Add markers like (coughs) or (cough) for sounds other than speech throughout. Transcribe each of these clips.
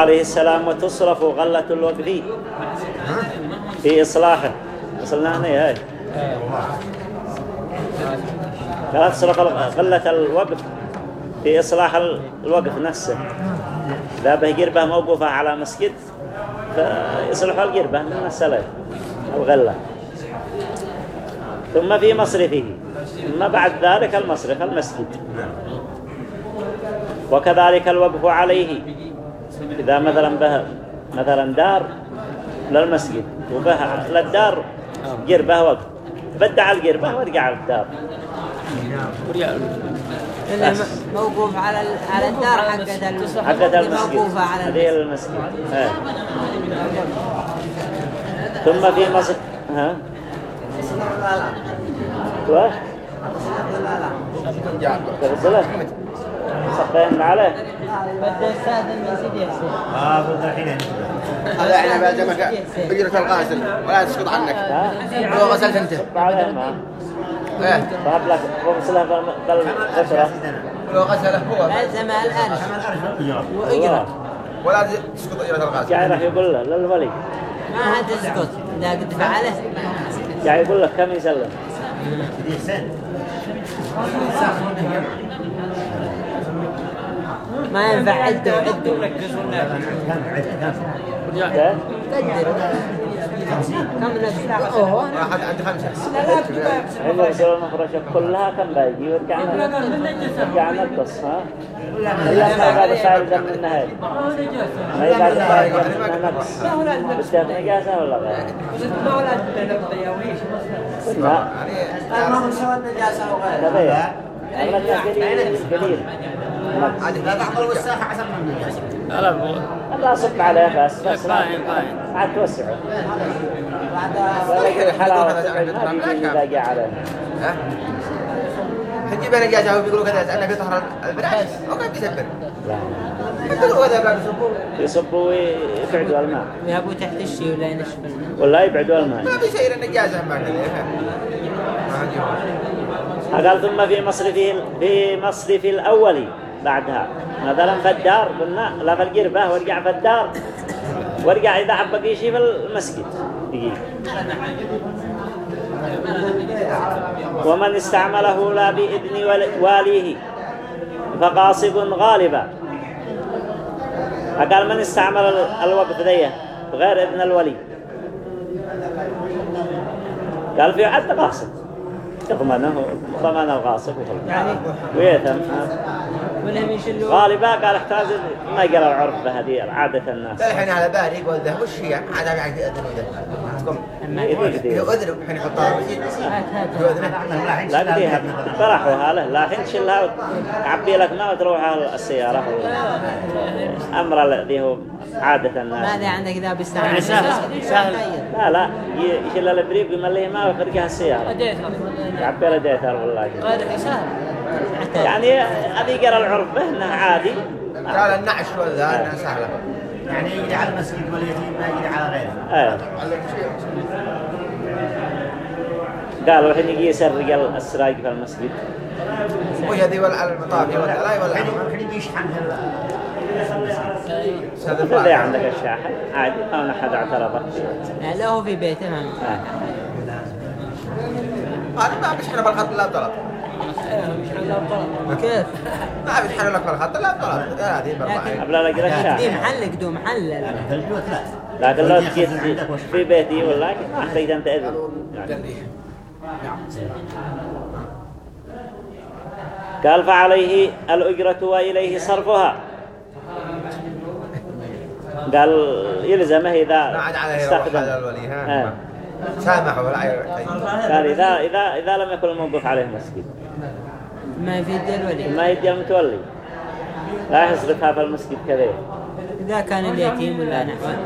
عليه السلام وتصرف غلة الوقف في إصلاحه. وصلنا هنا هاي قال تصرف غلة الوقف. في إصلاح الوقف نفسه. إذا به قربة موقوفة على مسجد فيصلحوا القربة من السلف الغلة. ثم في مصرفه. ثم بعد ذلك المصرف المسجد. وكذلك الوقف عليه. إذا مثلا به مثلا دار للمسجد وبه للدار قربة وقت. بدع القربة ورجع الدار. موقوف على على الدار حقت حقت المسجد. موقوفة على هذه المسجد. ها. ثم في مصر ها. واش صفين عليه. بدأ استاذن من سيدي آه بالضبط الحين هذا إحنا بجمعك أجرة الغاسل ولا تسقط عنك. لو غسلت أنت. عليه ما إيه. ذهب لك. وغسله بالغسرة لو غسله هو الآن اجرة وإجرة. ولا تسقط أجرة الغاسل قاعد راح يقول له للولي ما حد يسقط. إذا قد فعله. قاعد يقول لك كم يسلم؟ ما ينفع عده وعده كم عد كم كم نفس واحد عند كلها كم باقي ورجعنا رجعنا القص ها إلا ما سائل ما سائل نقص ولا غير لا لا أغلب الناس قليل قليل نقص. لا تعقل والساحة عشان من الناس لا صب عليه بس بس لا عاد توسعه ولا الحلاوة ما بيجي يلاقي عليه ها حجي بين الجاجة وبيقولوا كذا أنك تطهر البنات وقاعد يسبر لا يقولوا هذا بعد يصبوا ويبعدوا الماء يهبوا تحت الشيء ولا ينشف الماء ولا يبعدوا الماء ما بيصير ما عندي قال ثم في مصرف في مصرف الأول بعدها. مثلا في الدار قلنا لا في القربة وارجع في الدار وارجع إذا حبك يشي في المسجد. يجي. ومن استعمله لا بإذن واليه فقاصد غالبا. قال من استعمل ال- الوقف ذيه؟ بغير إذن الولي. قال في عد قاصد يضمنه ضمان الغاصب يعني ويثم. يشلوا غالبا قال احتاج ما يقرا العرف بهذه عادة الناس. الحين على بالي يقول ده وش هي؟ عاد قاعد يأذن وده يدي يؤذن الحين يحطها. لا قديها طرحوها له. لا حين تشيلها وتعبي لك ما وتروح على السيارة. أمر الذي هو عادة الناس. ماذا عندك إذا بيستعمل يعني سهل. سهل. لا لا. ي- يشيل البريق ويمليه ما ويخرجها السيارة. يعبي له ديتر والله. غير سهل يعني هذه يقرا العرف به انه عادي. قال النعش ولا سهلة. يعني يجري على المسجد واليتيم ما يجري على غيره. إيه. قالوا الحين يجي يسرق السراق في المسجد. وش هذه ولا على المطافي ولا لا ولا الحين الحين يشحن هذا الباب عندك الشاحن عادي ما أحد اعترض. لا لا هو في بيته ما آه. هذا ما بيشحن بالخط لا بطلب. كيف ما بيشحن لك بالخط لا بطلب هذه قبل لا اقرا دي محلك دو محل في البيوت لا ياخذ جيت في بيتي ولا ما احتاج انت اذن. قال فعليه الأجرة وإليه صرفها قال يلزمه إذا استخدم هذا سامحوا ولا إذا إذا إذا لم يكن الموقوف عليه مسجد. ما يفيد الولي. ما يدي المتولي لا يصرفها في المسجد كذا. إذا كان اليتيم ولا نحوه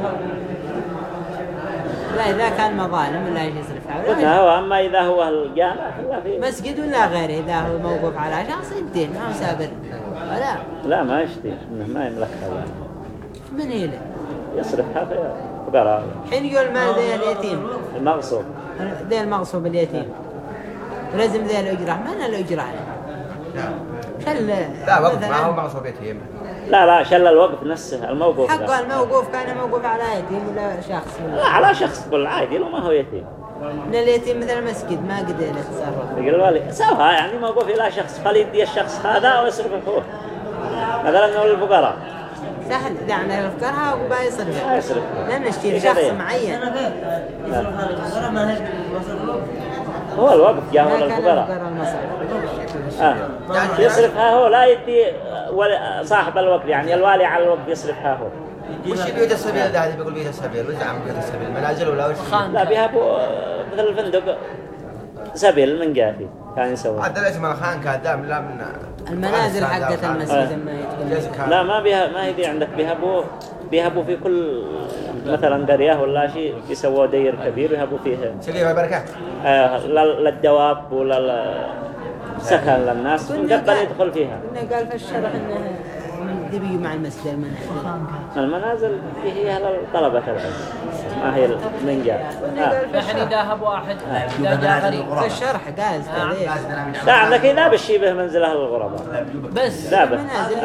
لا إذا كان مظالم ولا إيش يصرفها قلنا ولا هو أما إذا هو الجامع فلا مسجد ولا غيره إذا هو موقوف على شخص يدين ما هو سابر ولا. لا ما يشتي ما يملكها يعني. من هي له يصرفها فقراء حين يقول مال ذي اليتيم. المغصوب. ذي المغصوب اليتيم. لازم ذي الأجرة. من الأجرة؟ عليه شل لا وقف. ما هو معصوب يتيم؟ لا لا شل الوقف نفسه الموقوف حقه. الموقوف كان موقوف على يتيم ولا شخص؟ لا على شخص كل عادي لو ما هو يتيم. من اليتيم مثل المسجد ما قدر يتصرف. يقول الوالي سوها يعني موقوف إلى شخص فليدي الشخص هذا ويصرف أخوه. مثلا نقول الفقراء. سهل. إذا عندنا الفقراء وبا ما يصرف يصرف لأن نشتري شخص. معين. هو الوقف جاء ما هو كان للفقراء الفقراء آه. يصرفها هو لا يدي صاحب الوقف يعني الوالي على الوقف يصرفها هو. وش بيوت السبيل ده هذه بيقول بيوت السبيل وش عم بيوت السبيل منازل ولا وش؟ لا بو مثل الفندق. سبيل من جافي كان يسوي. عاد ليش من خان كان دام لا من المنازل حقت آه. المسجد ما يتكلم لا ما بها ما هي عندك. بيهبوا بيهبوا في كل مثلا قرية ولا شيء يسووا دير كبير ويهبوا فيه سليم بركة. آه لل- للدواب ولا سكن للناس من قبل يدخل فيها. قال في الشرح انه بيجي مع المسجد المنازل المنازل هي لطلبة العلم ما هي من جاء كنا آه. قال في الحين الشرح ذهب واحد إذا جاء غريب في الشرح قال لا عندك إذا بشي به منزله للغرباء بس. لا بالمسجد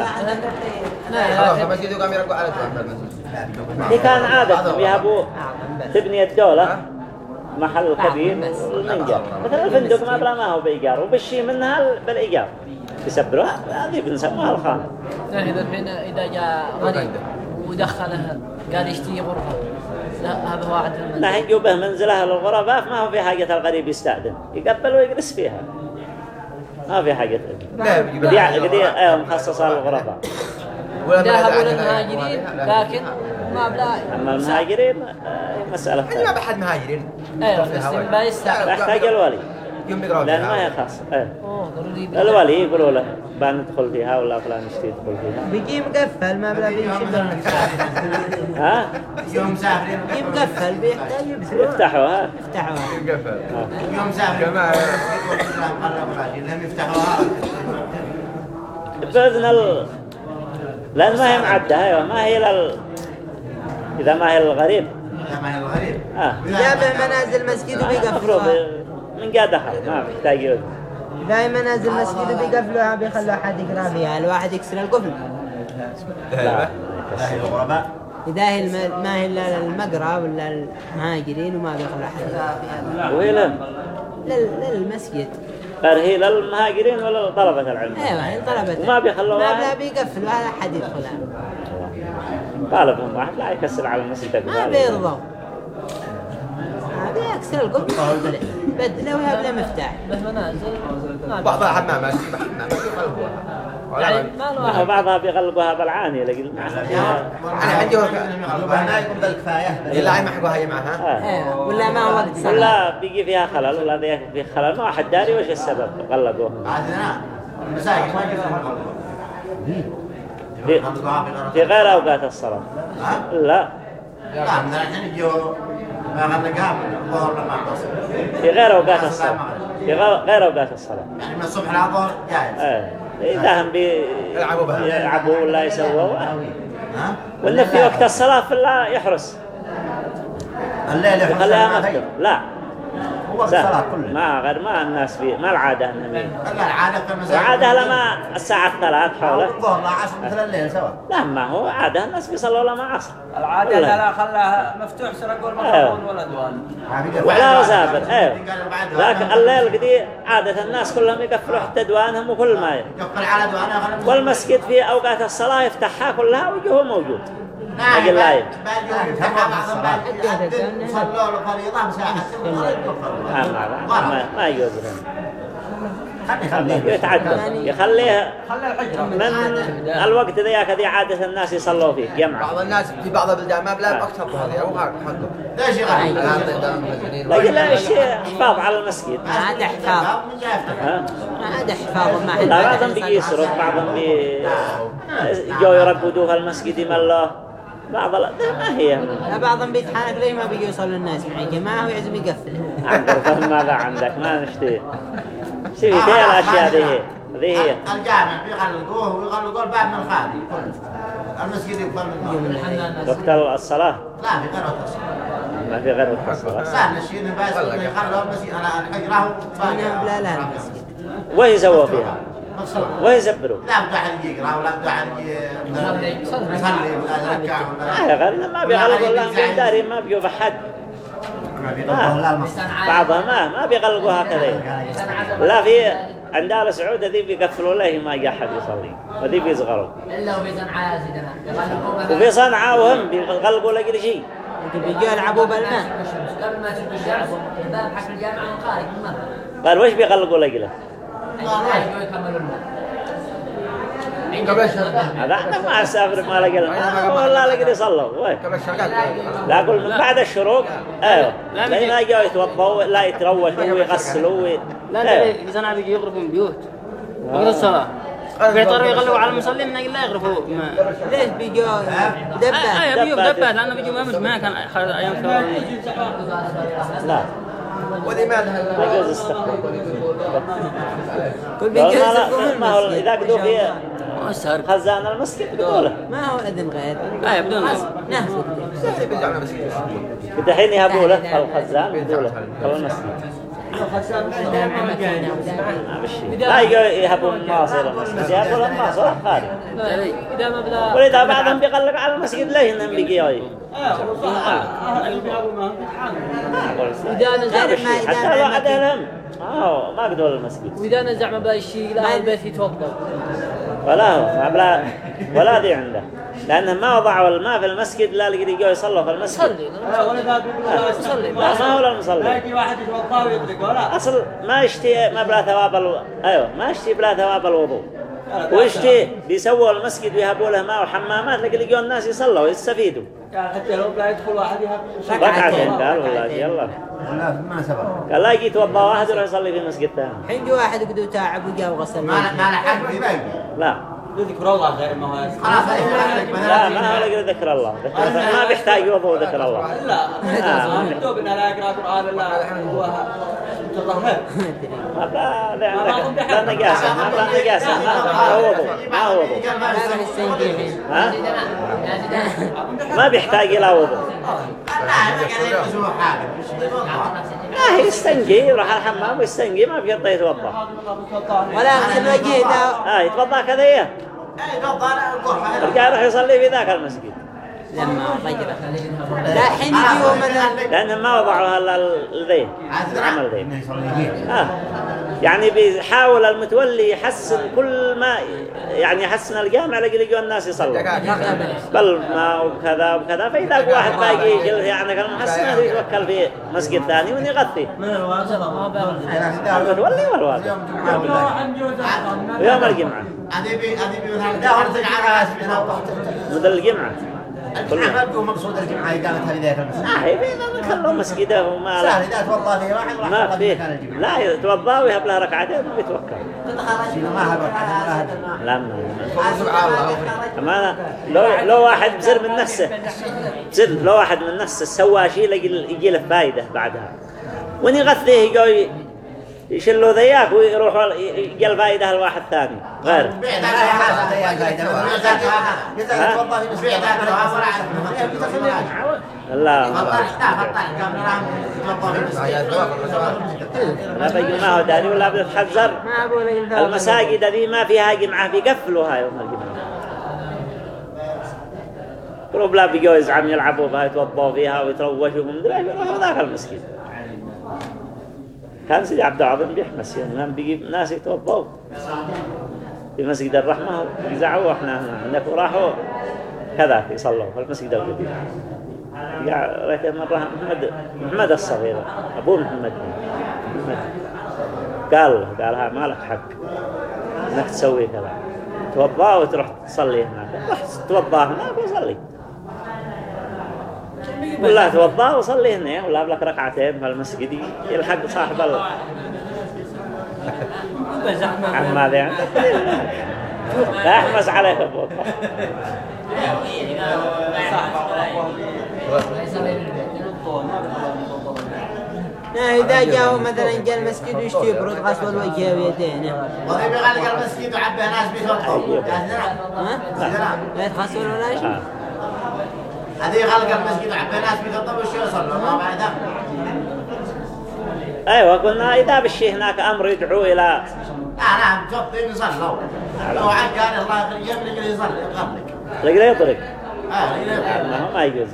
دي كان عادة بس. تبني الدولة محل كبير بس. والمنجر مثلا الفندق ما بلا ما هو بإيجار وبشي منها ال- بالإيجار. يسبروها هذه بنسموها الخانة. إذا الحين إذا جاء غريب ودخله قال يشتري غرفة؟ لا هذا واحد من لا يجوا به منزله للغرباء فما هو في حاجة الغريب يستأذن. يقبل ويجلس فيها. ما في حاجة. لا قدي أيوه مخصصة للغرباء ذهبوا للمهاجرين لكن ما بلا أما المهاجرين آه، مسألة ما بحد مهاجرين. أيوه هواي. ما يستعمل يحتاج الولي. يوم يقرأوا لأن ما خاصة إيه. الولي يقولوا له بندخل فيها ولا فلان يشتي يدخل فيها. بيجي مقفل ما بلا بيشد ها؟ يوم مسافرين بيجي مقفل بيحتاج يفتحوها يفتحوا يقفل يوم مسافرين جماعة. لهم يفتحوها. بإذن ال... لأن ما هي معدة أيوة. ما هي لل... إذا ما هي للغريب يا ما هي الغريب. آه. جابه منازل مسجد وبيقفلوها. من قاعد دخل ما يحتاج يود لا منازل مسجد وبيقفلوها بيخلوا أحد يقرأ فيها الواحد يكسر القفل؟ لا. الغرباء إذا الم... ما هي إلا المقرأ ولا المهاجرين وما بيخلوا له لل... للمسجد. هي للمهاجرين ولا لطلبة العلم. أيوه هي طلبت وما بيخلوها؟ ما بلا بيقفل ولا أحد يدخلها طالبهم واحد لا يكسر على المسجد. ما بيرضوا ما بيكسر القفل. بدله ويا بلا مفتاح. بس منازل ما بعضها حمامات حمامات يعني ما- ما ما بعضها بيغلقوها بالعانية لكن أنا عندي ما يقوم بالكفاية إلا هي معها آه. أيوه ولا ما هو وقت صلاة ولا بيجي فيها خلل ولا ذيك في خلل. ما واحد داري وش السبب؟ غلقوها عادنا. المساجد ما في, في غير أوقات الصلاة. ها؟ لا. في غير أوقات الصلاة في غير أوقات الصلاة يعني من الصبح للظهر جاهز آه. إذا هم يلعبوا ولا يسووا؟ ولا في وقت الصلاة في الله يحرس الليل هي. لا هو الصلاة. كلها. ما غير ما الناس في ما العادة لا العادة في المساجد العادة لما الساعة الثلاث حوله. الظهر لا عصر مثل الليل سوا لا ما هو عادة الناس بيصلوا لما عصر. العادة. لا لا خلاها مفتوح سرقوا الميكروفون ولا دوان ما في ولا وزابر أيوه لكن الليل قدي عادة الناس كلهم يقفلوا حتى دوانهم وكل ما يقفل على خلنا والمسجد في أوقات الصلاة يفتحها كلها وجهه موجود. نعم أجل لا يب. بعد يوم صلوا الفريضة مساحة ما يجوز يتعدى يخليه من الوقت ذاك ذي عادة الناس يصلوا فيه جمعة بعض الناس في بعض البلدان ما بلا وقت الظهر أو حقه ليش يغني؟ لكن لا شيء حفاظ على المسجد ما عاد حفاظ من جاي يفتح ها ما عاد حفاظ ما لا حد بعضهم بيجي يسرق بعضهم بي جو يرقدوا في المسجد يملوه بعض لا ما هي. لا بعضهم بيتحانك ليه ما بيجي يوصل للناس معي جماعة ويعزم يقفل. عندك فهم ماذا عندك؟ ما نشتي. شوفي دي الأشياء ذي؟ هي ذي هي. الجامع بيغلقوه ويغلقوه الباب من الخارج. المسجد يقفل من المغرب وقت الصلاة؟ لا في غير وقت الصلاة ما في غير وقت الصلاة لا نشيل بس يخلوا المسجد على الحجرة أنا بلا لا. المسجد وهي سووا فيها؟ ويزبروا لا بده أحد يقرأ ولا ي- يصلي. ولا يركع آه ولا غير ما بيغلقوا الله داري ما لا المقصود بعضها ما ما بيغلقوا هكذا لا في عند آل سعود ذي بيقفلوا له ما يجي أحد يصلي. وذي بيصغروا. إلا وفي صنعاء يا سيدنا وفي صنعاء وهم بيغلقوا لقل شيء. يمكن بيجوا يلعبوا بالماء. قبل ما تشوف الشمس الباب حق الجامعة من خارج ما. قال وش بيغلقوا لقله هذا إحنا ما اسافر ما الماء والله قبل الشرق لا أقول من بعد الشروق أيوه لين ما يجوا يتوضوا لا يتروشوا ويغسلوا وي... لا. لا يزن على يغرفوا من بيوت وقت الصلاة بيضطروا يغلوا على المصلين من أجل لا يغرفوا ما ليش بيجوا آه بيجوا دبات. دبات لأنه بيجوا ما كان خلاص أيام شباب لا ما ما يجوز استقبال كل قال بيجوا ما, ما هو المسجد. إذا قدوا في السهر خزان المسجد بدوله ما هو أذن غير. بدون ناس بيجعلنا مسكين الحين يهبوا له الخزان بدوله خل المسجد ما لا يهبوا الناصر المسجد. يهبوا له الناصر خارج ما ولذا بعضهم بيغلق على المسجد ليه انهم بيجي آه ما قدوا المسجد وإذا نزع ما الشيء لا البيت يتوضا ولا ولا ذي عنده لأنهم ما وضعوا الماء في المسجد لا لقد يجوا يصلوا في المسجد صلي لا ما هو لا المصلي يجي واحد يتوضا ويدرك ولا أصل ما يشتي ما بلا ثواب ألو... أيوه ما يشتي بلا ثواب الوضوء ويشتي بيسووا المسجد ويهبوا له ماء وحمامات لقد يجوا الناس يصلوا ويستفيدوا حتى لو لا يدخل واحد يهب. ركعتين قال والله يلا. لا ما سبق. قال لا يجي يتوضا واحد يروح يصلي في مسجد ثاني حين جو واحد قدو تعب وجا وغسل ما ما له حق. يبقى. لا. يذكر الله غير ما هو خلاص لا ما هو ذكر الله ذكر ما بيحتاج وضوء ذكر الله لا آه. مكتوب انه لا يقرا قران الا هو لا نجاسة ما هو وضوء هو وضوء بيحتاج إلى وضوء لا يستنجي يروح الحمام ويستنجي ما بيقدر يتوضأ. ولا ده آه يتوضأ كذا إيه؟ اي يوضع القرحه يروح يصلي في ذاك المسجد. لما رجع لا حين جو مثلا لأنهم ما وضعوا هلا الذين عمل يصلي آه. يعني بيحاول المتولي يحسن كل ما يعني يحسن الجامع لقي يجوا الناس يصلوا بل ما وكذا وكذا فإذا واحد باقي يجي يعني كان محسن يتوكل في مسجد ثاني ونغطي المتولي والواقع ويوم الجمعة هذه بي هذه بي مدل الجمعة الجمعة ما مقصود الجمعة إقامة هذه ذاك المسجد. آه إذا خلوا مسجده وما سهل له إذا توضأ فيه واحد راح ما الجمعة لا يتوضا ويهب له ركعتين ويتوكل ما هدي لا ما سبحان الله أمانة لو لو واحد بزر من نفسه بزر لو واحد من نفسه سوى شيء يجي له فايدة بعدها. وين يغثيه يجوا يشلوا ذياك ويروحوا يجي الفايدة الواحد ثاني. غير. لا لا بيجي ما هو داري ولا بتحذر. المساجد ذي ما فيها جمعة بيقفلوها يوم الجمعة. قلوب لا بيجوا يزعم يلعبوا بها يتوضوا فيها ويتروشوا ومدري يروحوا ذاك المسجد. كان سيدي عبد العظيم بيحمس يوم كان بيجي ناس يتوضوا في مسجد الرحمة يزعوا إحنا هنا عندك وراحوا كذا يصلوا في المسجد القديم. يا رأيت مرة محمد محمد الصغير أبوه محمد. محمد قال له قال ها ما لك حق إنك تسوي كذا. توضأ وتروح تصلي هناك. روح توضا هناك وصلي ولا توضأ وصلي هنا ولا لك ركعتين في المسجد يلحق صاحب ال عما ذي عندك لا يحمس عليك أبوك لا إذا جاءوا مثلا جاء المسجد ويشتي يبرد غسل وجهه ويدينه وضي بيغلق المسجد وعبه ناس بيتوضأوا ها؟ لا يتغسل ولا شيء. هذه غلق المسجد وعبه ناس بيتوضأوا وشو يصلوا؟ ما أيوه قلنا إذا بالشيء هناك أمر يدعو إلى آه نعم جبتين يصلوا. لو عاد قال الله يخرج يبلغ يصلي يقبلك رجل يطرق. آه. ما يجوز.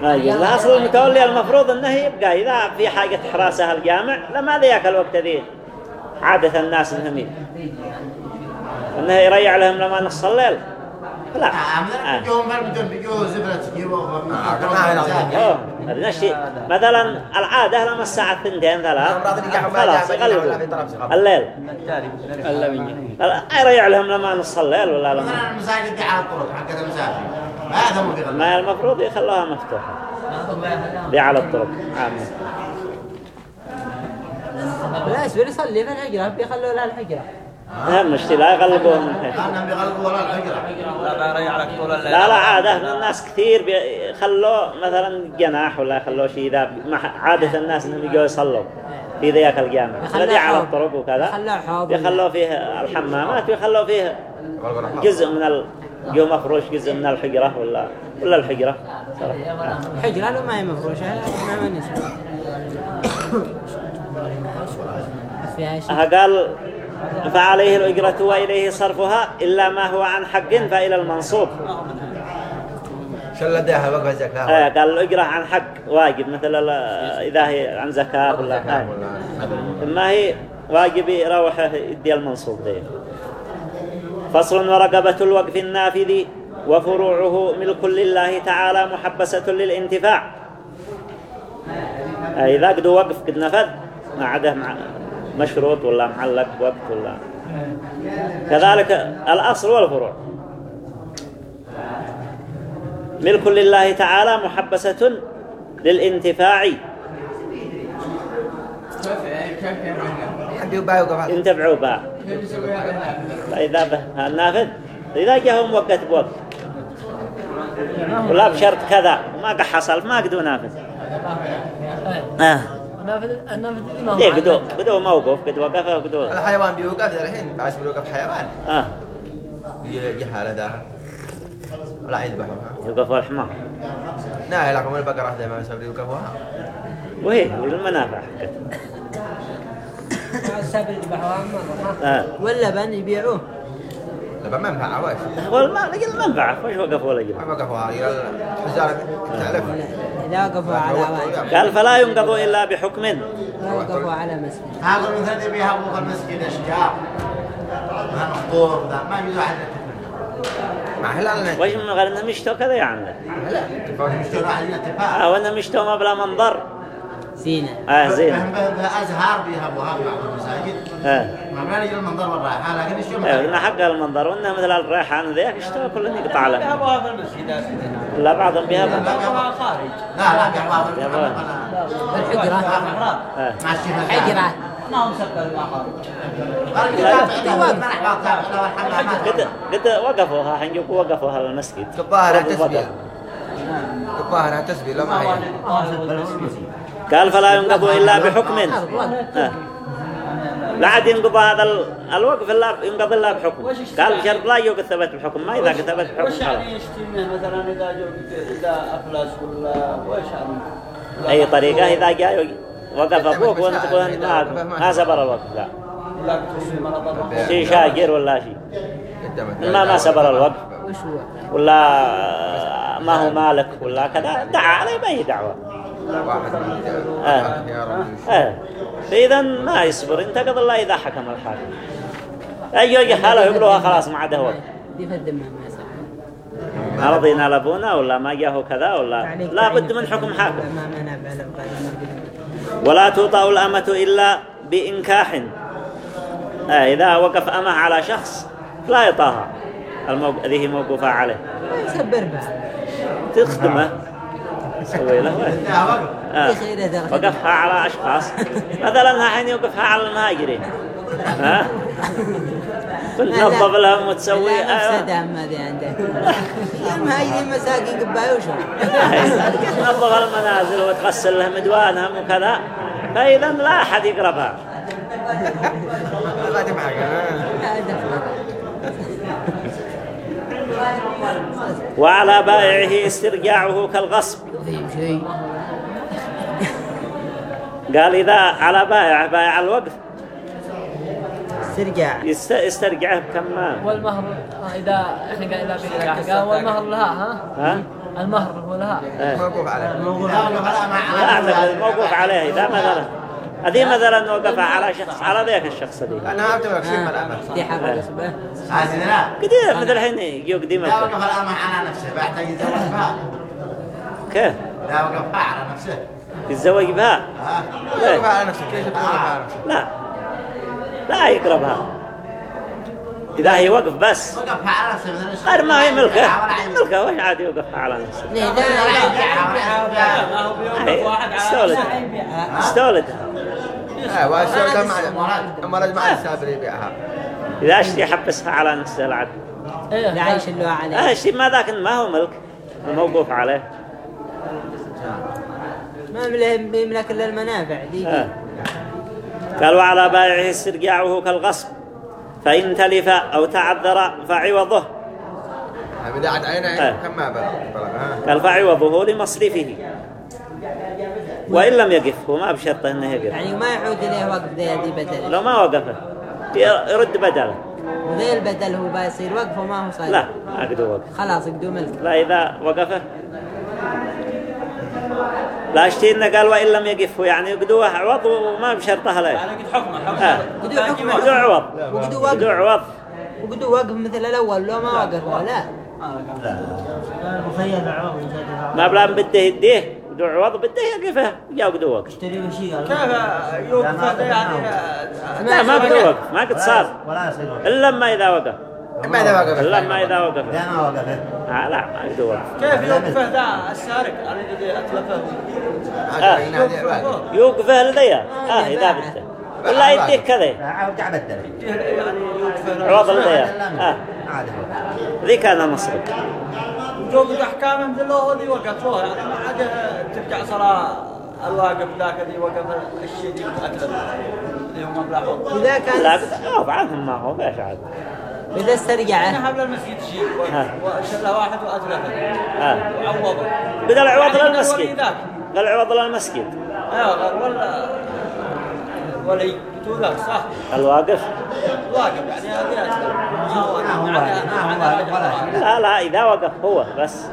ما يجوز. لا أصل المتولي المفروض أنه يبقى إذا في حاجة حراسة الجامع لما ذيك الوقت ذي؟ عادة الناس إنهم أنه يريع لهم لما نص الليل لا. مثلا بدون العادة لما الساعة الثنتين ثلاث قاعد خلاص سقط. الليل. يريع لهم لما نص الليل ولا لما مثلا المساجد على الطرق حقت المساجد. هذا مو ما المفروض يخلوها مفتوحة. دي على الطرق. عامة لا يصير يصلي في الحجرة بيخلوا لها الحجرة. أهم شيء لا يغلبوهم من لأنهم بيغلبوا ولا الحجرة لا لا لا عادة من الناس كثير بيخلوا مثلا جناح ولا يخلوا شيء ذا عادة الناس إنهم يجوا يصلوا في ذيك الجامع. الذي على. الطرق وكذا. يخلوه فيه الحمامات ويخلوا فيه جزء من ال... جو مفروش جزء من الحجرة ولا ولا الحجرة. الحجرة لو ما هي مفروشة ما نسمع فيها شيء قال فعليه الأجرة وإليه صرفها إلا ما هو عن حق فإلى المنصوب. داها وقف الزكاة آه قال الأجرة عن حق واجب مثل إذا هي عن زكاة ولا آه. ما هي واجب يروح يدي المنصوب ذي فصل ورقبة الوقف النافذ وفروعه ملك لله تعالى محبسة للانتفاع. آه، إذا قد وقف قد نفذ ما عده مع مشروط ولا معلق وقت ولا؟ كذلك الأصل والفروع. ملك لله تعالى محبسة للانتفاع. انتفعوا بها فإذا به النافذ إذا جاهم وقت بوقت. ولا بشرط كذا. ما قد حصل ما قدوا نافذ. آه. ما قدوا معلق. قدوا موقف قد وقفوا قدوا الحيوان بيوقف الحين بعد بيوقف حيوان. آه. يجي حالة داخل ولا يذبحوها يوقفوا الحمار ناهي لكم البقرة هذا ما يسوي يوقفوها. وهي المنافع حقتها. (coughs) السبل يذبحوها آه. واللبن يبيعوه. لما ما ينفع وش هو الم- لقي المنفعة وش وقفوا لقي ما وقفوها إلى الحجارة تعرف. إذا وقفوا على قال فلا ينقض إلا بحكم. لا وقفوا على مسجد. هذا المثل اللي بيهبوا في المسجد اشجار وها مخطوط وذا ما يجوز مع هلال. وش من غير انهم يشتوا كذا يعني يشتروا احد يتفاعل آه وانهم يشتوا مبلغ منظر. زينة. آه زين بأزهار بيهبوها في بعض المساجد. آه. ما بلا يجي المنظر والراحة لكن يشتروا إيه قلنا حق المنظر وإنه مثل الريحان ذيك يشتوا كلهم يقطع له. يهبوها في المسجد سيدي لا بعضهم بيها يهبوها خارج. لا لا في يهبوها. الحجرة مع الشيخ حجرة ما هو مسكر ما خارج. قد قد وقفوها حين وقفوها المسجد. الظاهر تسبيح. الظاهر تسبيح لا ما هي. قال فلا ينقض إلا بحكم. آه. لا عاد ينقض هذا ال- الوقف الا ينقض إلا بحكم. قال بشرط لا يوقف ثبت بحكم ما إذا ثبت وش بحكم خلاص يعني يشتمه مثلا إذا جو إذا أفلس ولا وش يعني؟ أي طريقة؟ إذا جاء وقف أبوك وانت تقول ما ما سبر الوقف لا. شيء شاجر ولا شيء. ما ما سبر الوقف وش؟ ولا ما هو مالك ولا كذا. دعا عليه ما هي دعوة. واحد آه. يا رب آه. فإذا ما يصبر. انتقض الله إذا حكم الحاكم. أي يجي حاله يقولوها خلاص ما عاد هو. دي ما رضينا لابونا ولا ما جاه كذا ولا لا بد من حكم حاكم. ولا توطأ الأمة إلا بإنكاح. آه إذا وقف أمة على شخص لا يطاها. الموق... ذي موقوفة عليه. ما يسبر بها تخدمه. يسوي له. وين؟ آه. وقفها على أشخاص. مثلا حين يوقفها على المهاجرين. ها؟ كنت لا، لا. نظف لهم وتسوي. مفسدة عنده يوم هاي مساكين قباية وشو؟ تنظف المنازل وتغسل لهم أدوانهم وكذا. فإذا لا أحد يقربها. وعلى بائعه استرجاعه كالغصب. شيء. (laughs) قال إذا على بائع بائع الوقف استرجاع يست... يسترجعه بكم والمهر آه، إذا إحنا قال إذا في قال والمهر لها ها؟ ها؟ المهر هو لها. إيه. موقوف عليه لا الموقوف عليه إذا مثلا هذه مثلا وقف على شخص على ذاك الشخص ذي أنا ما أبتبع كثير من الأمل دي حرة اسمه عايزنا كثير مثل الحين يجوا قديم لا وقف الأمح على نفسه بيحتاج يتزوجها كيف لا وقفها على نفسه يتزوج بها ها على نفسك كيف تقول على لا لا يقربها إذا هي وقف بس وقفها على نفسه غير ما هي ملكه. ملكه وش عاد يوقفها على نفسه ليه استولد استولدها آه والسؤال ده ما ما لازم على السابر يبيعها إذا اشتي يحبسها على نفسه العد إيه لا هو عليه آه شيء ما ذاك ما هو ملك موقوف عليه ما يملك إلا المنافع دي. آه. قال وعلى بائعه استرجاع وهو كالغصب فإن تلف أو تعذر فعوضه. إذا عينه آه. كم ما بلغ قال فعوضه لمصرفه وإن لم يقف هو ما بشرطه أنه يقف. يعني ما يعود إليه وقف ذي دي بدل لو ما وقفه يرد بدله. وذي البدل هو بيصير وقف وما هو صاير. لا ما قدو وقف خلاص يقدو ملك. لا إذا وقفه. لا اشتينا قال وإن لم يقف هو يعني يقدوه عوض وما بشرطه له. يعني قد حكمه آه. عوض وقدو قدو وقف عوض وقدو وقف مثل الأول لو ما وقف لا. ما بلا بده يديه قدو عوض بده يقفه. جاء قدو وقف كيف يوقف؟ يعني لا ما قدو وقف ما قد صار. إلا ما إذا وقف. إما إذا وقف إلا ما إذا وقف لا ما وقفت آه لا ما قدو وقف كيف يوقف ذا السارق الذي أتلفه آه. يوقفه لديه آه إذا بده ولا يديك كذا ارجع بدله يعني يوقف عوض لديه آه ذي كان مصرف وجوب أحكام مثل له اللي وقفوه يعني ما عاد ترجع صلاة الواقف ذاك اللي وقف الشيء اللي اللي هو مبلغ إذا كان لا أوف عنهم ما هو باش عاد إذا استرجعه أنا حبل المسجد. شيء ها. وشله واحد وأتلفه آه وعوضه. بدل عوض يعني للمسجد. قال عوض للمسجد أيوه ولا ولي توقف صح؟ الواقف. واقف يعني هذه أتلف ما هو ما هو يعني ما هو واقف ولا شيء. لا لا إذا وقف هو بس.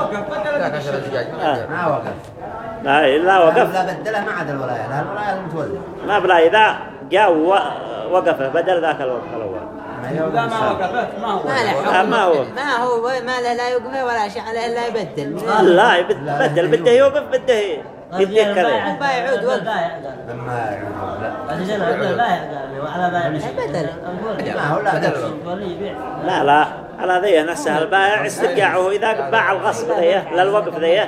وقف لا آه. ما وقف. لا إلا وقف. لا بدله ما عاد الولاية. لا الولاية المتولي ما بلا إذا جاء و- وقفه بدل ذاك الوقت الأول. لا ما وقفت ما هو ما ما هو. ما هو ما له لا يوقف ولا شيء عليه لا يبدل. لا يبد- بدل بده يوقف بده كذا. ما يعود وقف. لما بدل ما هو لا لا لا. على ذي نفسها البائع استرجاعه إذا باع الغصب ذي للوقف ذي.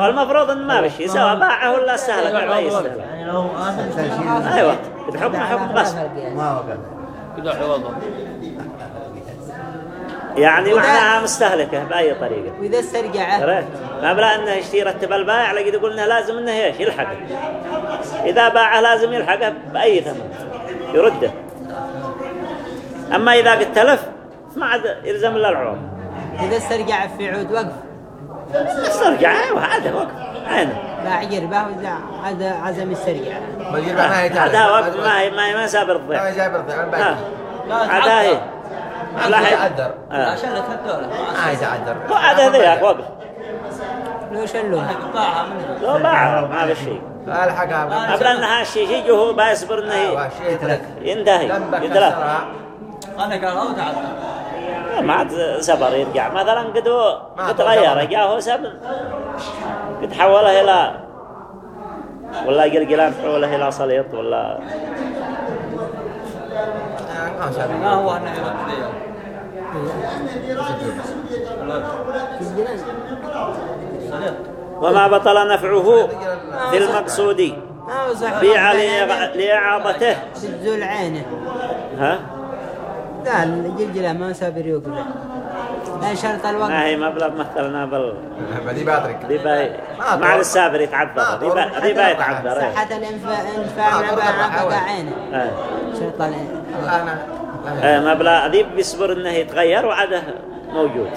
والمفروض إن ما بشي سواء باعه ولا استهلك ما يستهلك أيوة الحكم حكم غصب ما وقف يعني معناها مستهلكة بأي طريقة. وإذا استرجعه؟ ما بلا انه يشتي يرتب البائع لقد يقول انه لازم إنه إيش؟ يلحقه. إذا باعه لازم يلحقه بأي ثمن. يرده. أما إذا قد تلف ما عاد يلزم إلا العوض إذا استرجع في عود وقف. استرجع أيوه هذا وقف. عينه باع يربح وإذا عاد عزم استرجع ما يجيب ما هي هذا وقف ما هي ما هي ما سابر ما الضيع هي جايب الضيع آه. باقي عاد هي ما لا يتعذر. آه. عشان الدولة ما يتعذر وعاد هذاك وقف لو شلوها قطاعها منه لو باعه ما بالشيء الحقها قبل انها الشيء يجي هو بيصبر انه شيء ينتهي كسرها. أنا قال أو ما عاد سبر يرجع. مثلا قد هو قد غير هو سبر قد حوله إلى ولا قلقلان حوله إلى سليط ولا ما هو لي وما بطل نفعه في المقصود. بيع لإعاضته. بتزول عينه. ها؟ لا الجلجلة ما سابر يوقف لا شرط الوقف ما هي مبلغ مثلنا بال بدي باترك دي باي مع. السابر يتعذر. دي باي دي باي يتعذر. صحة من أقدر بقى. عينه. شرط إيه، مبلغ ذي بيصبر إنه يتغير وعده موجود.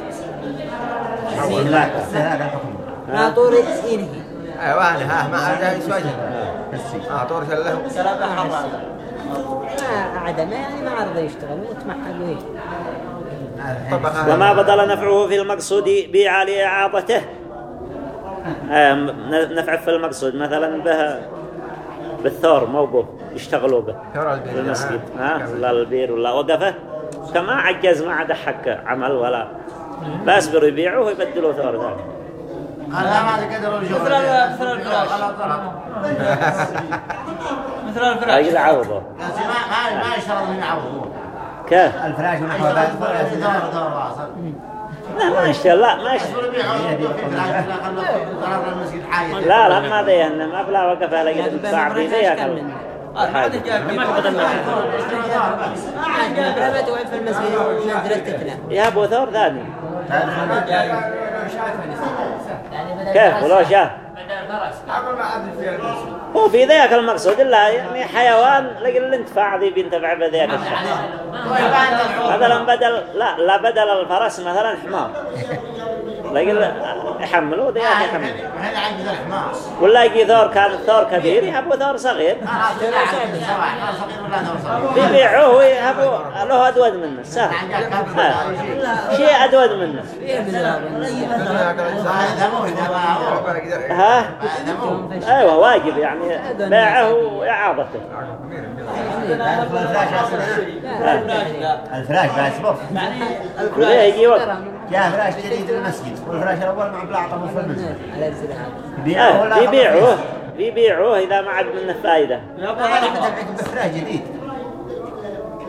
لا. هذا الحكم ما طور ينهي أيوه أنا ها ما ارجع شوي آه. طور شله ما عدمه يعني ما عرض يشتغل وتمحل ويجي وما بطل نفعه في المقصود بيع لإعاضته. آه، نفع في المقصود مثلا به بالثور موقوف يشتغلوا به. في. المسجد. آه. ها؟ ولا البير ولا وقفه. كما عجز ما عاد حق عمل ولا. باسبروا يبيعوه ويبدلوا ثور ذلك هذا ما قدروا الجوع. مثل مثل الفراش. (laughs) مثل الفراش. أجل عوضه ما ما يشترط يعوضوه كيف؟ الفراش ونحو ذلك دور دور واصل لا ما يشتري لا ما فراش لا لا لا ما ذي إنه ما بلا وقف على يعني قد جاب ما تقدم المسجد منزلة تتلى يا أبو ثور ثاني. يعني بدل كيف؟ ولو الفرس هو في ذاك المقصود إلا يعني حيوان لقى الانتفاع ذي بينتفع بذاك الشيء. مثلا بدل لا لا بدل الفرس مثلا حمار. لقى يحملوا ذاك يحمل هذا عند الحمار ولا يجي ثور كان ثور كبير يهبوا ثور صغير. بيبيعوه ويهبوا له أدود منه سهل. شيء أدود منه. ها؟ أيوه واجب يعني. بيعه وإعاضته. الفراش بعد سبب وليه يجي وقت. جاء فراش جديد للمسجد والفراش الأول مع بلاعطه في المسجد بيبيعوه بيبيعوه إذا ما عاد منه فايدة. بفراش جديد.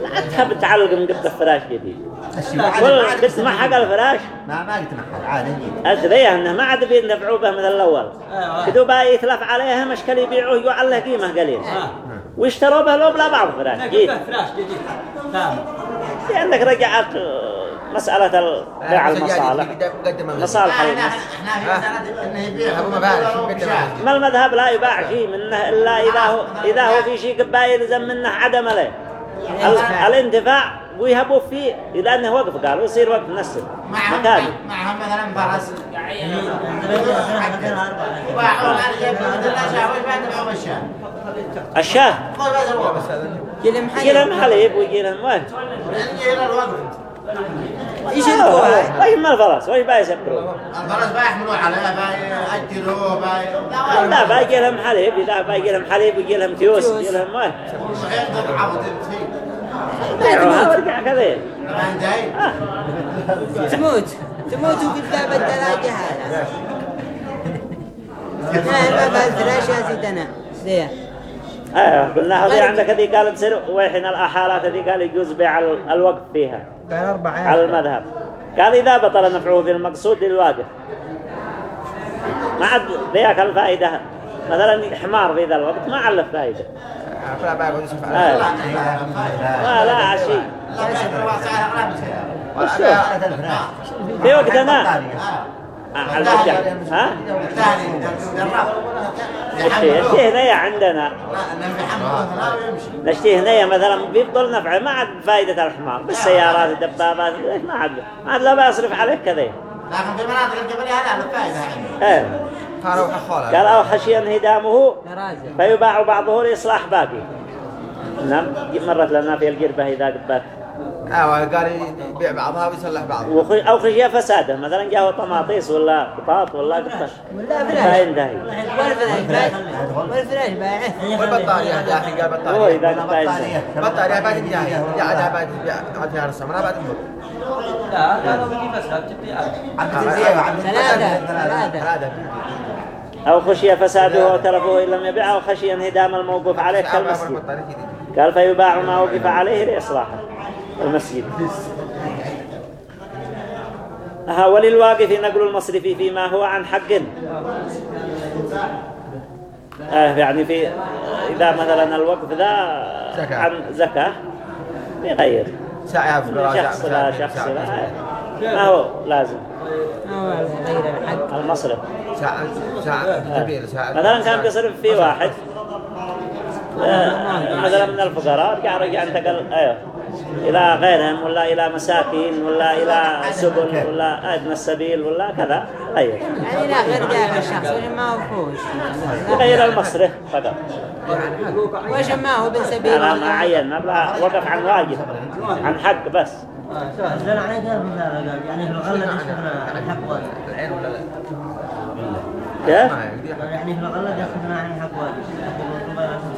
لا تحب تعلق مقبة فراش جديد. الشيء ما ما ما حق الفراش؟ ما ما قلت محل عاد جديد. أدريه أنه ما عاد بينتفعوا به مثل الأول. أيوة. كدوا بقى يتلف عليهم اشكال يبيعوه يقعد له قيمة قليل. آه. واشتروا به لو بلا بعض فراش. جيد. جيب فراش جديد. عندك رجعت مسألة ال- بيع المصالح. مصالح إحنا الناس شو قدم عليه؟ ما المذهب لا يباع شيء منه إلا إذا هو إذا هو في شيء قبا يلزم منه عدم له. ال- الانتفاع ويهبوا فيه لأنه وقف قالوا يصير وقف نسل معهم مكاني معهم مثلا فرس وباعوا بعد باعوا الشاه. لهم حليب ويجي لهم وين يجي إلى يشربوها وين ما الفرس وين بقى يسكروا الفرس بيحملوا عليه بيأجروه بي لا بقى يجي لهم حليب إذا بقى يجي لهم حليب ويجي لهم تيوس يجي لهم بيعوها كذا ما انتهي تموت تموت وقدام الدراجة هذا ما ما الفراش يا سيدنا ذي أيوه قلنا هذه عندك هذه قالت تصير وحين الحالات هذه قال يجوز بيع ال- الوقف فيها على المذهب قال إذا بطل نفعه في المقصود للواقف ما عاد ذيك الفائدة مثلا حمار في ذا الوقت ما علف فائدة آه. لا شيء لا مسكين الفراش في وقتنا على الرجع ها الشيء الشيء هنا عندنا الشيء هنا مثلا بيفضل نفعه ما عاد فائدة الحمار بالسيارات الدبابات ما عاد ما عاد لا بيصرف عليه كذا لكن في مناطق الجبلية هذا الفائدة إيه قال أو خشي انهدامه فيباع بعضه لإصلاح باقي نعم مرت لنا في القربة إذا قبات آه قال يبيع بعضها ويصلح بعضها وخ- أو خشية فساده مثلا جاءه طماطيس ولا بطاط ولا قطة ولا ما فراش ينتهي والفراش بايع والفراش بايعه والبطارية يا أخي قال هو بطارية إذا قطة ينتهي بطارية بعد يا عاد بعد بعد رسم أنا بعد لا لا بيجي فساد عبد ثلاثة ثلاثة أو خشي فساده وتلفه إن لم يبيع أو خشي انهدام الموقوف عليه كالمسجد قال فيباع ما وقف عليه لإصلاحه المسجد. ها وللواقف نقل المصرف فيما هو عن حق. آه يعني في إذا مثلا الوقف ذا. عن زكاة. يغير شخص لا شخص لا ما هو لازم. المصرف. ساعة ساعة كبيرة ساعة مثلا كان بيصرف في واحد. آه، مثلا من الفقراء رجع رجع انتقل. أيوه. إلى غيرهم ولا إلى مساكين ولا إلى سبل ولا ابن السبيل ولا كذا. غير يعني لا غير دافع الشخص ما هو فوش. غير المصرف فقط وش ما هو بن سبيل. أنا ما عين مبلغ وقف عن واجب عن حق بس. لا عليه قال مثلا يعني في الغلة يأخذنا عن حق واجب العين ولا لا؟ كيف؟ يعني في الغلة يأخذنا عن حق واجب.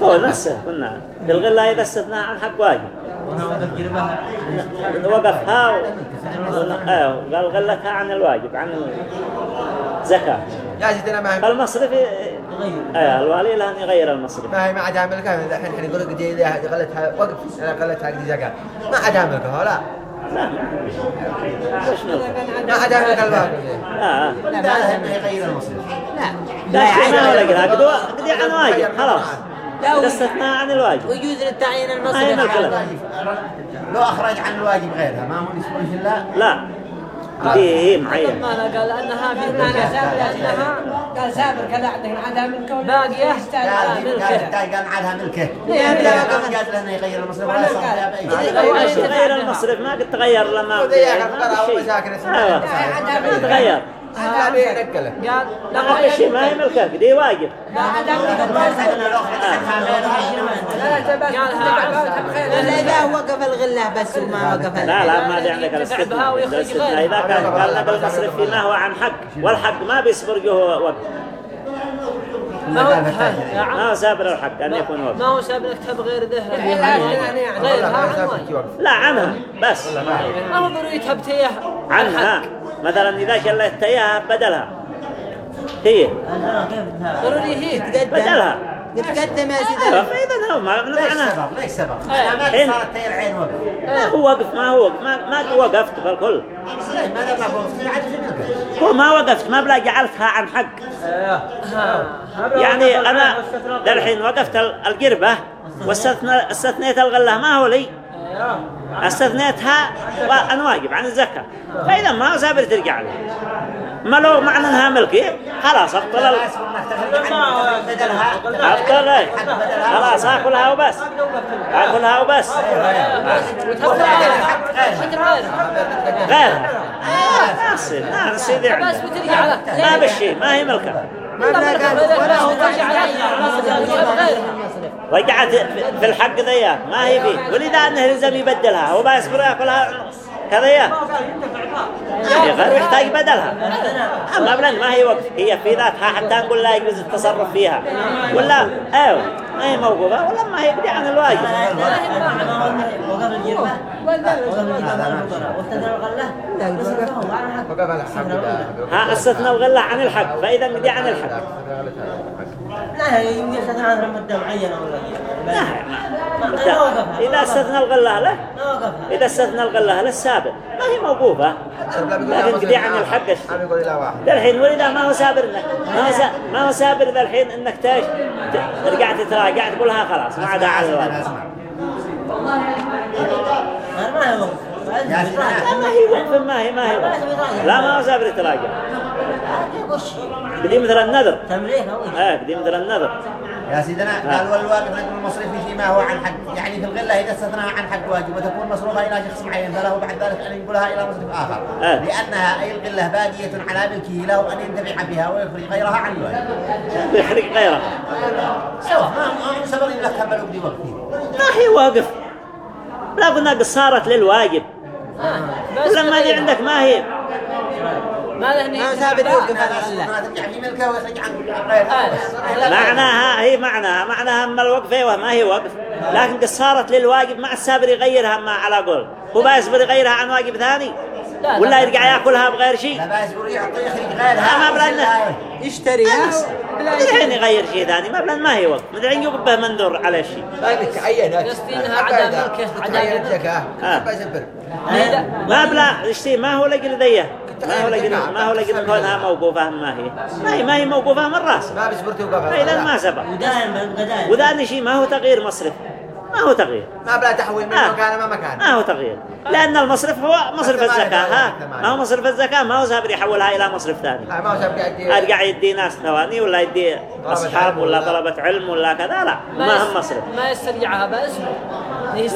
هو نفسه قلنا الغلة إذا استثناء عن حق واجب. وقفها و... آه، قال غلتها عن الواجب عن الزكاة يا سيدنا ما هي فالمصرف ي- آه الوالي له أن يغير المصرف. ما هي ما عاد عامل كان الحين الحين يقول لك دي دي غلتها وقف. أنا غلتها دي زكاة. ما عاد عامل كها لا. لا. وش نلقى؟ ما عاد عامل كها لا لا لا انه يغير المصير لا. لا شيء ما هو لقيها قد قد عن واجب خلاص. لا إذا استثناء عن الواجب. ويجوز للتعيين هي المصرف ملكلة لو أخرج عن الواجب غيرها ما هو يسمون لا. لا دي هي معين. ما قال أنها في معنى سابر أنها قال سابر كذا عندك عندها من كون باقية. يحتاج على قال ملكه قال قال عنها ملكه ما قال له انه يغير المصرف ولا يصرف تغير المصرف ما قد تغير لما ما تغير. لا بينكله قال لا ما في شيء ما هي ملكك دي واجب لا لا إذا وقف الغلة بس وما وقف لا لا ما دي عندك الاستثناء. اذا كان قال نقل المصرف فيما هو عن حق والحق ما بيصبر جه وقت ما هو هو سابر الحق؟ ان يكون وقت. ما هو ساب لك تحب غير ذهب. يعني غيرها لا عنها بس. ما هو ضروري تحب تيه عنها مثلا إذا شلت اياها بدلها. هي. ضروري هي بدلها. يتقدم يا سيدي فاذا هو ما ليش معناه سبب؟ ليش سبب؟ أنا ما حين. صارت هي العين وقف ما هو وقف ما هو ما ما وقفت بالكل. ما دام ما وقفت هو ما وقفت ما بلا جعلتها عن حق. يعني أنا للحين وقفت ال- القربة واستثنى- استثنيت الغلة ما هو لي. أستثنيتها عن واجب عن الزكاة فإذا ما هو سابر ترجع له. ما لو معنى انها ملكي خلاص أبطل ال- أبطل إيه. خلاص آكلها وبس. آكلها وبس. غيرها. غيرها آه، ما يصير ما لك ما هي ملكة. رجعت في الحق ذيك ما هي فيه. ولذا انه لازم يبدلها. هو ما يصبر يأكلها. كذا غير يحتاج بدلها. أما بلن ما هي وقف هي في ذاتها حتى نقول لا يجوز التصرف فيها. ولا؟ أيوه. ما هي موقوفة ولا ما هي بدي عن الواجب. ها أستثنى الغله عن الحق. فإذا بدي عن الحق. لا يمكن يستدر عن مدة معينة ولا ما اذا استثنى وقفها. إذا استثنى الغله له السابق. ما هي موقوفة. لكن بدي عن الحق واحد. للحين ولذا ما هو سابر إنك ما هو ما هو سابر ذا الحين إنك تاش ت- رجعت تراجع تقول لها خلاص ما عاد على الواجب أنا ما هي وقف ما هي وقف ما هي ما هي وقف لا ما هو سابر تراجع بدي مثل النذر. تمرين آه بدي مثل النذر. يا سيدنا قال والواقف نقل المصرف فيما هو عن حق يعني في الغلة إذا استثناها عن حق واجب وتكون مصروفة إلى شخص معين فله بعد ذلك أن ينقلها إلى مصرف آخر. آه. لأنها أي الغلة باقية على ملكه له أن ينتفع بها ويخرج غيرها عن الواجب. يحرق غيره سواء ما سبب لك هبل بدي وقفه ما هي واقف. لا قلنا قصارت للواجب. بس لما دي عندك ما هي؟ ما له ما سابر يوقف ملكه ويخرج عن غيره بس. معناها هي معناها معناها أما الوقف أيوه ما هي وقف. لكن قصارت للواجب مع السابر يغيرها ما على قول. هو ما يصبر يغيرها عن واجب ثاني؟ لا، ولا لا. يرجع يأكلها بغير شيء؟ لا يقول يعطي يخرج غيرها ما بلنا يشتريها الحين يغير شيء ثاني ما ما هي وقت مدري يوقف به منذور على شيء. طيب تعين قصدي إنها عدم ملكه، آه. ما بلا اشتي ما هو لقل ذيه ما هو لقل ما هو لقل كونها موقوفة ما هي. ما هي ما هي موقوفة من راسها ما بيصبر توقف فإذا ما سبق. ودائما وذا شيء ما هو تغيير مصرف. ما هو تغيير. ما بلا تحويل من آه. مكان ما مكان. ما هو تغيير. لأن المصرف هو مصرف الزكاة. ها. ما هو مصرف الزكاة ما هو سابر يحولها إلى مصرف ثاني. لا ما هو شاب قاعد ي- أرجع يدي ناس ثواني ولا يدي أصحاب ولا ولا- طلبة علم ولا كذا؟ لا ما هم مصرف. ما يسترجعها باسمه.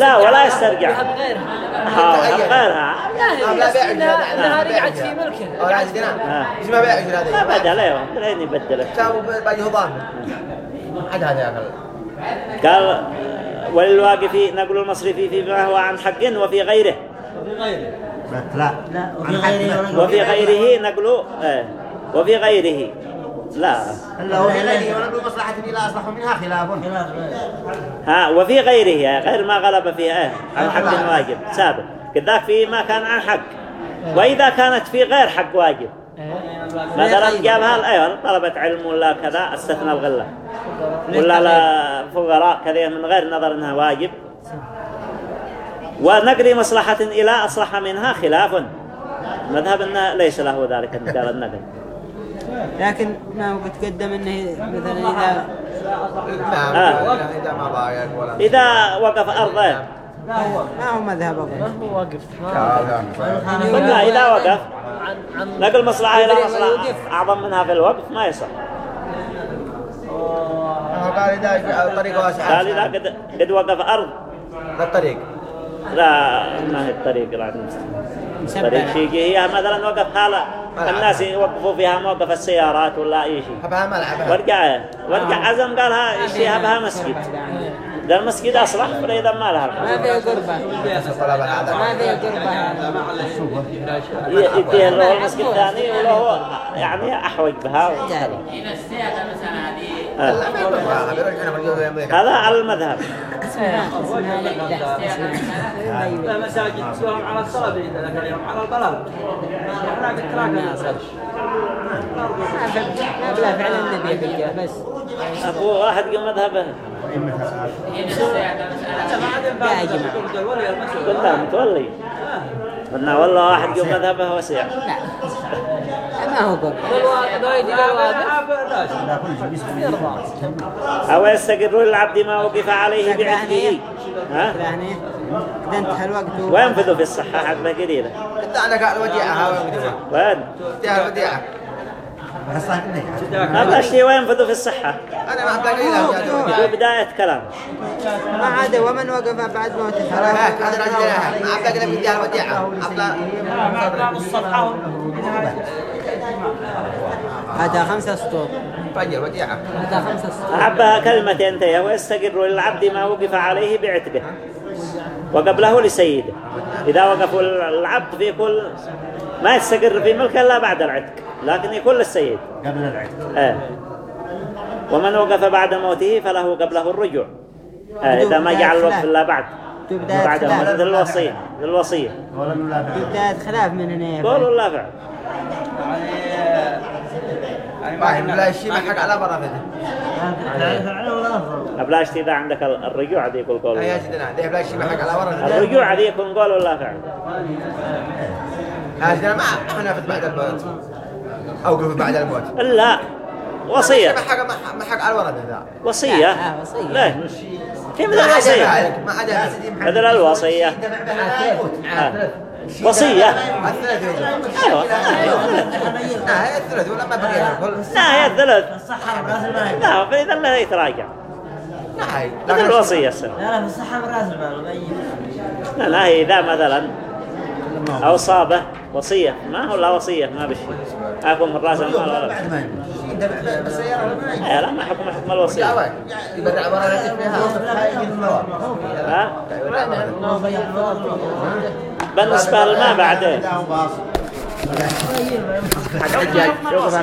لا ولا يسترجع. يهب غيرها ها غيرها لا لا هي بيع انها رجعت في ملكه. أو لا عندنا. إيش ما بيع عشان ما هذا بدل أيوه لين يبدل كتابه باقي عاد هذا يا أخي. قال وللواقف نقل المصرفي فيما هو عن حق وفي غيره. في غيره. لا لا وفي غيره وفي غيره نقل آه. وفي غيره. لا. إلا هو في غيره ونقول مصلحة لا أصلح منها خلاف. ها وفي غيره غير ما غلب فيها آه. عن حق واجب سابق. كذاك في ما كان عن حق. وإذا كانت في غير حق واجب. مثلا جابها أيوه طلبة علم ولا كذا أستثنى الغلة. ولا لا فقراء كذا من غير نظر إنها واجب. ونقل مصلحة إلى أصلح منها خلاف. مذهب أنه ليس له ذلك قال النقل لكن ما هو تقدم إنه مثلا اذا نعم آه. إذا ما ضايق ولا إذا وقف أرضه. ما هو مذهب اظن ما هو واقف. ما قلنا إذا وقف عن عن نقل مصلحة إلى مصلحة أعظم منها في الوقف ما يصح. قال اذا الطريق واسع قال إذا قد, قد وقف أرض. لا الطريق لا ما هي الطريق لا طريق شيء هي مثلا وقف حالة. الناس يوقفوا فيها موقف السيارات ولا أي شيء. هبها ملعب ورجع ورجع عزم قالها شيء هبها مسجد. ده المسجد أصلح فإذا ما لها الحق. ما في قربة ما في قربة يديه له المسجد الثاني وله يعني أحوج بها. هذا على المذهب مساجد تسوهم على الصلاة على البلد هناك التراك ما بلا فعل النبي بس. أبو واحد قال مذهبه. يا جماعة ولي المسجد قلنا متولي قلنا والله واحد قال مذهبه وسيع لا ما هو قربة أو يستقر للعبد ما وقف عليه بعتقه ها يعني إذا انتهى الوقت وينفذ في الصحة حبة قليلة انت عندك الوديعه وين وين الوديعه هذا الشيء وينفذ في الصحة؟ أنا ما في بداية كلام. ما عاد ومن وقف بعد موت. الثلاث هاك هذا الرجل ما بلاقي له بديعه الوديعه هذا خمسة سطور فجر وديعه هذا خمسة سطور عبها كلمتين تيه ويستقر للعبد ما وقف عليه بعتقه وقبله لسيده. إذا وقف العبد في كل ما يستقر في ملكه إلا بعد العتق. لكن يكون للسيد. قبل العتق آه. ومن وقف بعد موته فله قبله الرجوع. آه. إذا ما جعل الوقف إلا بعد. بعد خلاف. مثل الوصية الوصية لا بداية خلاف من هنا قول ولا فعل ما بلا شيء ما حق على برا أبلاش إذا عندك الرجوع هذه يقول قول يا ولا سيدنا ده بلا شيء ما حق على برا الرجوع هذه يكون قول ولا فعل سيدنا ما ما نافذ بعد اوقف بعد الموت. لا وصية. ما حق ما حق على الورد ذا. وصية. آه، وصية. لا. كيف عدا الوصية؟ ما عدا مثل الوصية. آه. وصية. الثلاث يوجد أيوة. لا هي الثلاث ولا ما بقي؟ لا هي الثلاث لا فإذا لا يتراجع. لا هي مثل الوصية السنة لا لا في الصحة من راس المال لا لا هي إذا مثلا أوصابه وصية. ما هو لا وصية ما بشي أكون من راس المال ولا ما أي لا ما حكم حكم الوصية. بالنسبة للماء بعدين.